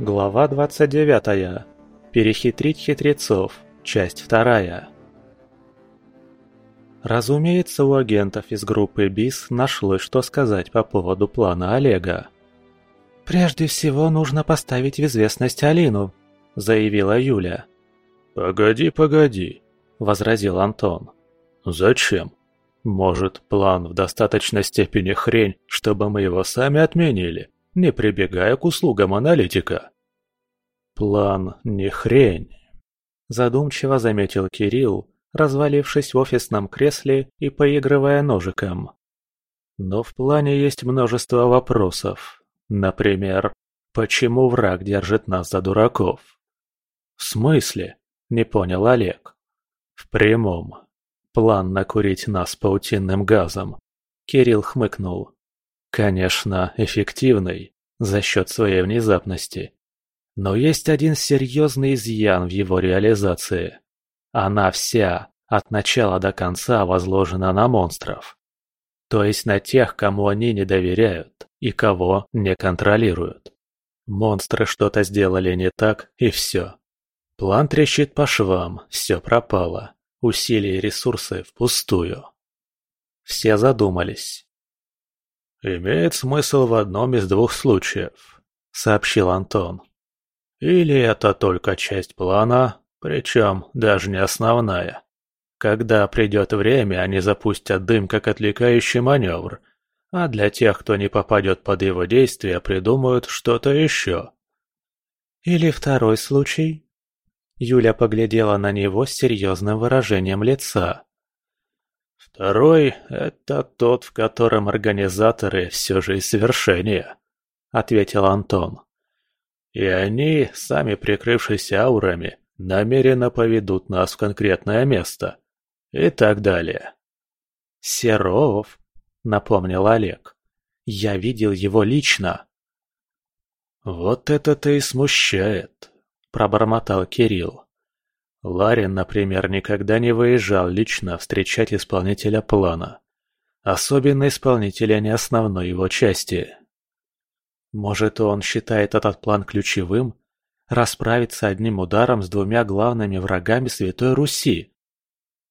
Глава 29. Перехитрить хитрецов. Часть 2. Разумеется, у агентов из группы БИС нашлось, что сказать по поводу плана Олега. «Прежде всего нужно поставить в известность Алину», – заявила Юля. «Погоди, погоди», – возразил Антон. «Зачем? Может, план в достаточной степени хрень, чтобы мы его сами отменили?» Не прибегая к услугам аналитика. «План не хрень», – задумчиво заметил Кирилл, развалившись в офисном кресле и поигрывая ножиком. «Но в плане есть множество вопросов. Например, почему враг держит нас за дураков?» «В смысле?» – не понял Олег. «В прямом. План накурить нас паутинным газом». Кирилл хмыкнул. Конечно, эффективный, за счет своей внезапности. Но есть один серьезный изъян в его реализации. Она вся, от начала до конца, возложена на монстров. То есть на тех, кому они не доверяют и кого не контролируют. Монстры что-то сделали не так, и все. План трещит по швам, все пропало. Усилия и ресурсы впустую. Все задумались. «Имеет смысл в одном из двух случаев», — сообщил Антон. «Или это только часть плана, причем даже не основная. Когда придет время, они запустят дым как отвлекающий маневр, а для тех, кто не попадет под его действие, придумают что-то еще». «Или второй случай?» Юля поглядела на него с серьезным выражением лица. Второй – это тот, в котором организаторы все же и совершения, ответил Антон. И они, сами прикрывшись аурами, намеренно поведут нас в конкретное место. И так далее. «Серов», — напомнил Олег. «Я видел его лично». «Вот это-то и смущает», — пробормотал Кирилл. Ларин, например, никогда не выезжал лично встречать исполнителя плана. Особенно исполнителя не основной его части. Может, он считает этот план ключевым? Расправиться одним ударом с двумя главными врагами Святой Руси?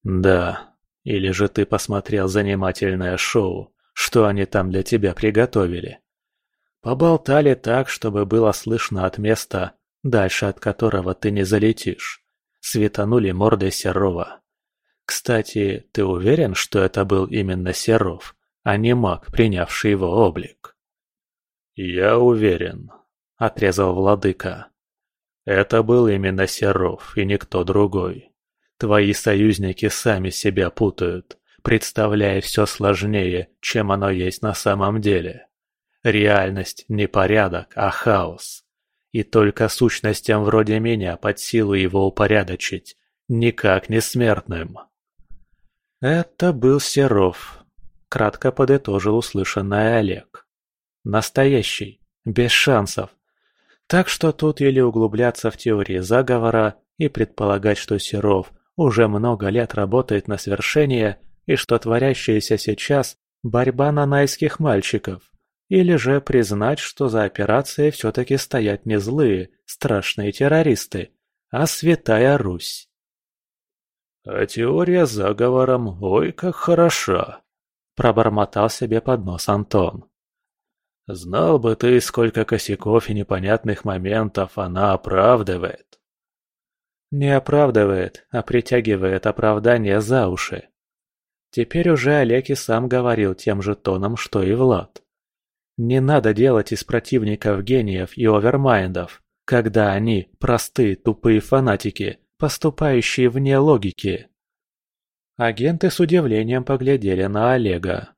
Да. Или же ты посмотрел занимательное шоу, что они там для тебя приготовили? Поболтали так, чтобы было слышно от места, дальше от которого ты не залетишь светанули мордой Серова. Кстати, ты уверен, что это был именно Серов, а не маг, принявший его облик? Я уверен, отрезал владыка. Это был именно Серов и никто другой. Твои союзники сами себя путают, представляя все сложнее, чем оно есть на самом деле. Реальность не порядок, а хаос. И только сущностям вроде меня под силу его упорядочить, никак не смертным. Это был Серов, кратко подытожил услышанное Олег. Настоящий, без шансов. Так что тут или углубляться в теории заговора и предполагать, что Серов уже много лет работает на свершение и что творящееся сейчас – борьба нанайских мальчиков, или же признать, что за операцией все-таки стоят не злые, страшные террористы, а Святая Русь. «А теория заговором, ой, как хороша!» – пробормотал себе под нос Антон. «Знал бы ты, сколько косяков и непонятных моментов она оправдывает!» Не оправдывает, а притягивает оправдание за уши. Теперь уже Олег и сам говорил тем же тоном, что и Влад. Не надо делать из противников гениев и овермайндов, когда они простые тупые фанатики, поступающие вне логики. Агенты с удивлением поглядели на Олега.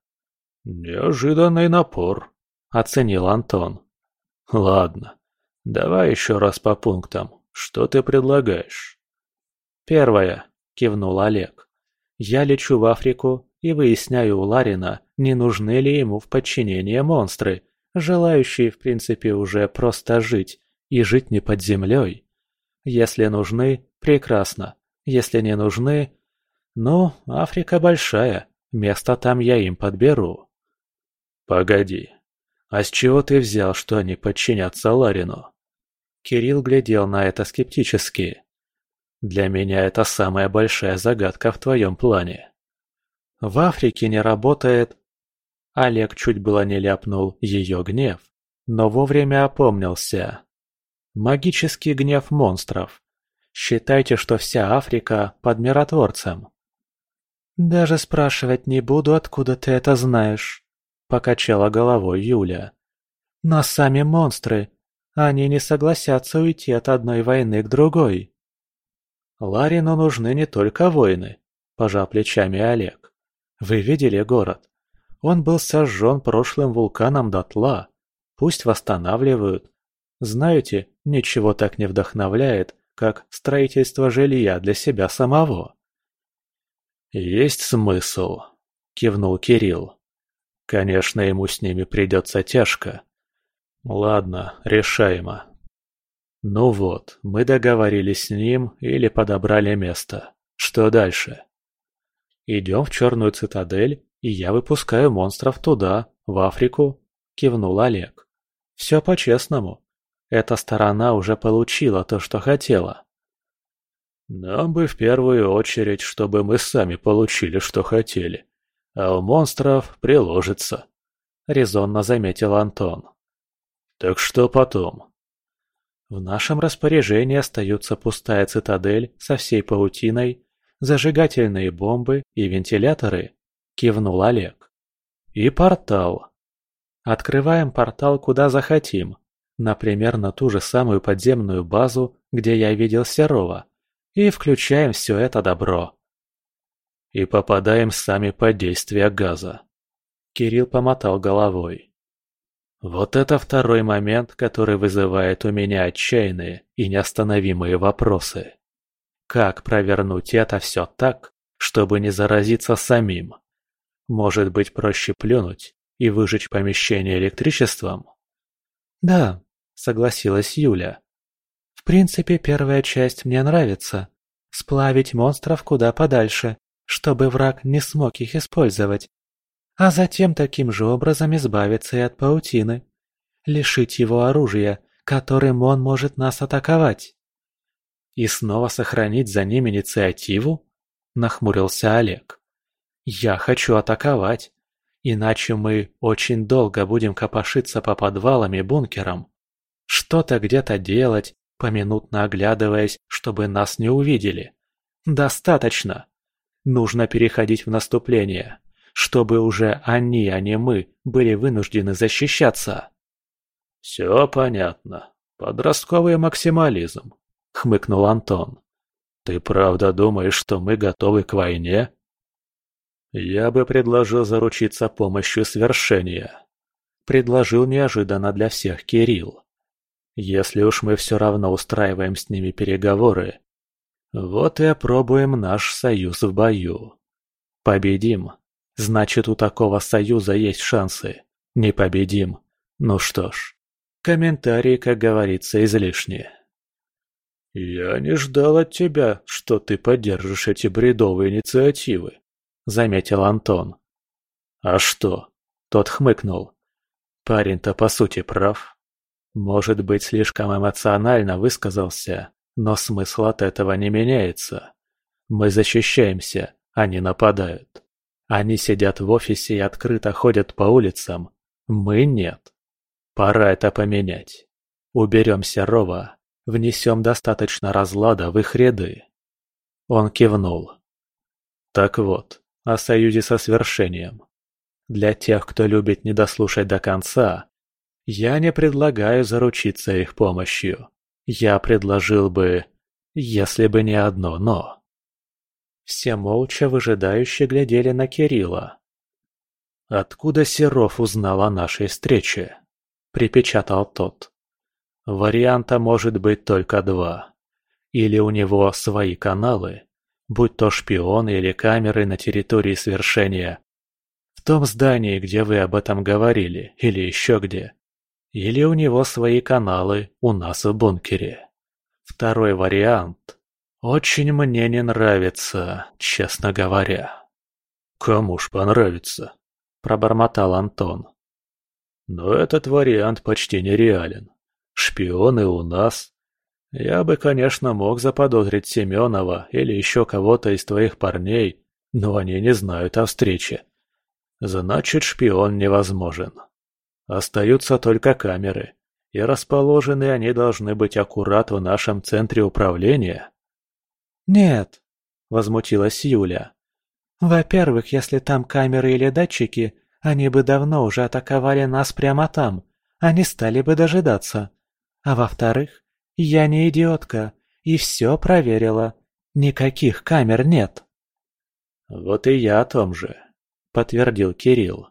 «Неожиданный напор», — оценил Антон. «Ладно, давай еще раз по пунктам. Что ты предлагаешь?» «Первое», — кивнул Олег. «Я лечу в Африку и выясняю у Ларина, не нужны ли ему в подчинение монстры, желающие в принципе уже просто жить, и жить не под землей. Если нужны, прекрасно. Если не нужны, ну, Африка большая, место там я им подберу. Погоди, а с чего ты взял, что они подчинятся Ларину? Кирилл глядел на это скептически. «Для меня это самая большая загадка в твоем плане. В Африке не работает...» Олег чуть было не ляпнул ее гнев, но вовремя опомнился. Магический гнев монстров. Считайте, что вся Африка под миротворцем. «Даже спрашивать не буду, откуда ты это знаешь», — покачала головой Юля. «Но сами монстры, они не согласятся уйти от одной войны к другой». «Ларину нужны не только войны», – пожал плечами Олег. «Вы видели город? Он был сожжен прошлым вулканом дотла. Пусть восстанавливают. Знаете, ничего так не вдохновляет, как строительство жилья для себя самого». «Есть смысл», – кивнул Кирилл. «Конечно, ему с ними придется тяжко. Ладно, решаемо. Ну вот, мы договорились с ним или подобрали место. Что дальше? Идем в Черную цитадель, и я выпускаю монстров туда, в Африку, кивнул Олег. Все по-честному. Эта сторона уже получила то, что хотела. Нам бы в первую очередь, чтобы мы сами получили, что хотели. А у монстров приложится, резонно заметил Антон. Так что потом? В нашем распоряжении остается пустая цитадель со всей паутиной, зажигательные бомбы и вентиляторы, кивнул Олег. И портал. Открываем портал куда захотим, например, на ту же самую подземную базу, где я видел Серова, и включаем все это добро. И попадаем сами под действие газа. Кирилл помотал головой. Вот это второй момент, который вызывает у меня отчаянные и неостановимые вопросы. Как провернуть это все так, чтобы не заразиться самим? Может быть, проще плюнуть и выжечь помещение электричеством? Да, согласилась Юля. В принципе, первая часть мне нравится. Сплавить монстров куда подальше, чтобы враг не смог их использовать, а затем таким же образом избавиться и от паутины. Лишить его оружия, которым он может нас атаковать. И снова сохранить за ним инициативу? Нахмурился Олег. Я хочу атаковать, иначе мы очень долго будем копошиться по подвалам и бункерам. Что-то где-то делать, поминутно оглядываясь, чтобы нас не увидели. Достаточно. Нужно переходить в наступление чтобы уже они, а не мы, были вынуждены защищаться. «Все понятно. Подростковый максимализм», — хмыкнул Антон. «Ты правда думаешь, что мы готовы к войне?» «Я бы предложил заручиться помощью свершения», — предложил неожиданно для всех Кирилл. «Если уж мы все равно устраиваем с ними переговоры, вот и опробуем наш союз в бою. Победим, Значит, у такого союза есть шансы. Непобедим. Ну что ж, комментарии, как говорится, излишние. «Я не ждал от тебя, что ты поддержишь эти бредовые инициативы», — заметил Антон. «А что?» — тот хмыкнул. «Парень-то по сути прав. Может быть, слишком эмоционально высказался, но смысл от этого не меняется. Мы защищаемся, они нападают. Они сидят в офисе и открыто ходят по улицам. Мы нет. Пора это поменять. Уберем Серова, внесем достаточно разлада в их ряды. Он кивнул. Так вот, о союзе со свершением. Для тех, кто любит не дослушать до конца, я не предлагаю заручиться их помощью. Я предложил бы, если бы не одно «но». Все молча выжидающе глядели на Кирилла. «Откуда Серов узнал о нашей встрече?» – припечатал тот. «Варианта может быть только два. Или у него свои каналы, будь то шпион или камеры на территории свершения. В том здании, где вы об этом говорили, или еще где. Или у него свои каналы у нас в бункере. Второй вариант очень мне не нравится, честно говоря. Кому ж понравится, пробормотал Антон. Но этот вариант почти нереален. Шпионы у нас. Я бы, конечно, мог заподозрить Семенова или еще кого-то из твоих парней, но они не знают о встрече. Значит, шпион невозможен. Остаются только камеры, и расположены они должны быть аккурат в нашем центре управления. «Нет», — возмутилась Юля. «Во-первых, если там камеры или датчики, они бы давно уже атаковали нас прямо там, не стали бы дожидаться. А во-вторых, я не идиотка и все проверила. Никаких камер нет». «Вот и я о том же», — подтвердил Кирилл.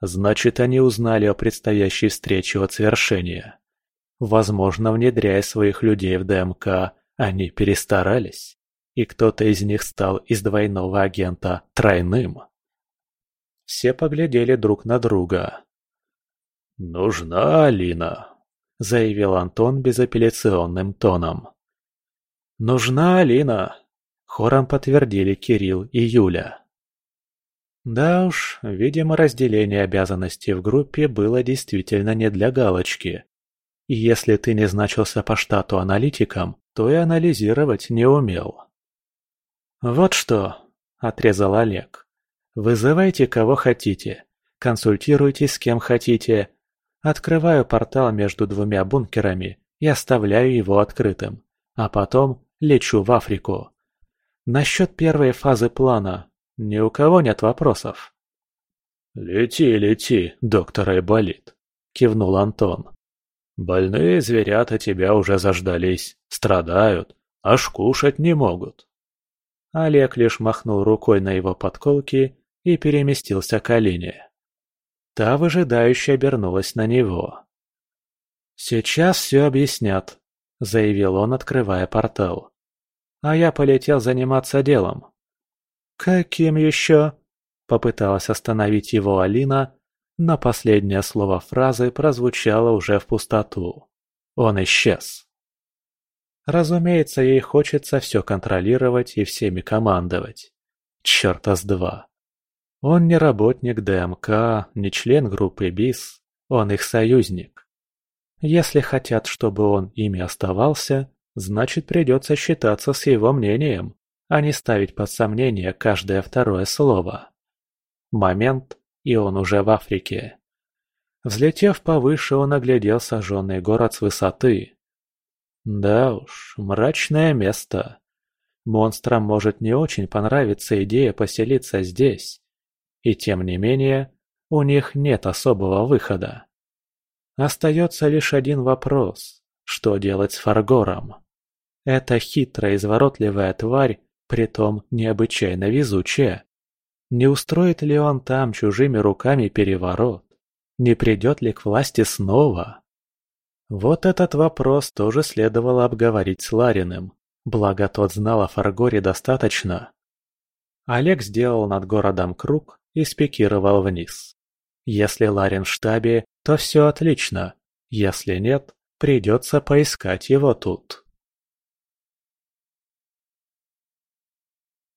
«Значит, они узнали о предстоящей встрече от свершения. Возможно, внедряя своих людей в ДМК, они перестарались, и кто-то из них стал из двойного агента тройным». Все поглядели друг на друга. «Нужна Алина», — заявил Антон безапелляционным тоном. «Нужна Алина», — хором подтвердили Кирилл и Юля. Да уж, видимо, разделение обязанностей в группе было действительно не для галочки. И если ты не значился по штату аналитиком, то и анализировать не умел. «Вот что», – отрезал Олег. «Вызывайте кого хотите, консультируйтесь с кем хотите. Открываю портал между двумя бункерами и оставляю его открытым, а потом лечу в Африку. Насчет первой фазы плана ни у кого нет вопросов. «Лети, лети, доктор Айболит», — кивнул Антон. «Больные зверята тебя уже заждались, страдают, аж кушать не могут». Олег лишь махнул рукой на его подколки и переместился к Алине. Та выжидающе обернулась на него. «Сейчас все объяснят», — заявил он, открывая портал. «А я полетел заниматься делом». «Каким еще?» – попыталась остановить его Алина, но последнее слово фразы прозвучало уже в пустоту. Он исчез. Разумеется, ей хочется все контролировать и всеми командовать. Чёрта с два. Он не работник ДМК, не член группы БИС, он их союзник. Если хотят, чтобы он ими оставался, значит придется считаться с его мнением а не ставить под сомнение каждое второе слово. Момент, и он уже в Африке. Взлетев повыше, он оглядел сожженный город с высоты. Да уж, мрачное место. Монстрам может не очень понравиться идея поселиться здесь. И тем не менее, у них нет особого выхода. Остается лишь один вопрос. Что делать с Фаргором? Эта хитрая изворотливая тварь притом необычайно везучая. Не устроит ли он там чужими руками переворот? Не придет ли к власти снова? Вот этот вопрос тоже следовало обговорить с Лариным, благо тот знал о Фаргоре достаточно. Олег сделал над городом круг и спикировал вниз. Если Ларин в штабе, то все отлично, если нет, придется поискать его тут.